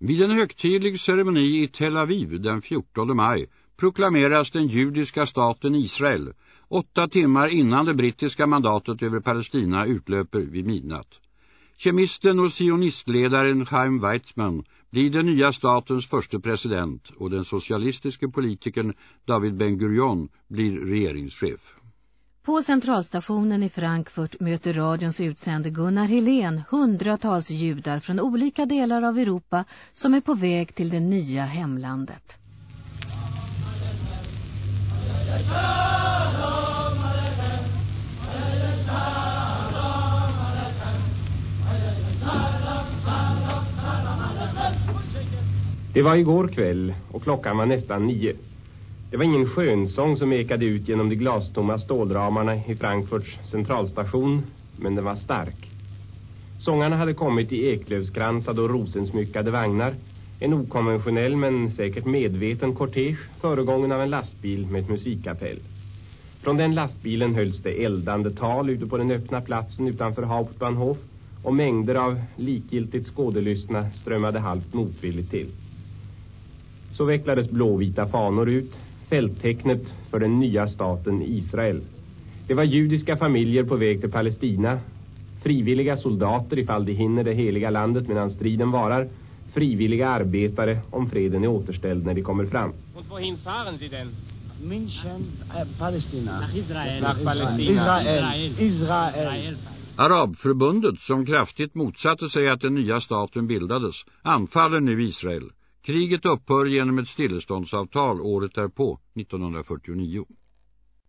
Vid en högtidlig ceremoni i Tel Aviv den 14 maj proklameras den judiska staten Israel åtta timmar innan det brittiska mandatet över Palestina utlöper vid midnatt. Kemisten och sionistledaren Chaim Weizmann blir den nya statens första president och den socialistiske politikern David Ben-Gurion blir regeringschef. På centralstationen i Frankfurt möter radions utsände Gunnar Helén hundratals judar från olika delar av Europa som är på väg till det nya hemlandet. Det var igår kväll och klockan var nästan nio. Det var ingen skönsång som ekade ut genom de glastomma stålramarna i Frankfurts centralstation, men den var stark. Sångarna hade kommit i eklövskransade och rosensmyckade vagnar, en okonventionell men säkert medveten kortege föregången av en lastbil med ett musikkapell. Från den lastbilen hölls det eldande tal ute på den öppna platsen utanför Hauptbahnhof och mängder av likgiltigt skådelystna strömmade halvt motvilligt till. Så vecklades blåvita fanor ut, fälttecknet för den nya staten Israel. Det var judiska familjer på väg till Palestina, frivilliga soldater ifall de hinner det heliga landet medan striden varar, frivilliga arbetare om freden är återställd när de kommer fram. Och wohin fahren Sie denn? München, äh, Palästina. Nach Israel. Nach Palästina. Israel. Israel. Arabförbundet som kraftigt motsatte sig att den nya staten bildades anfaller nu Israel. Kriget upphör genom ett stilleståndsavtal året därpå, 1949.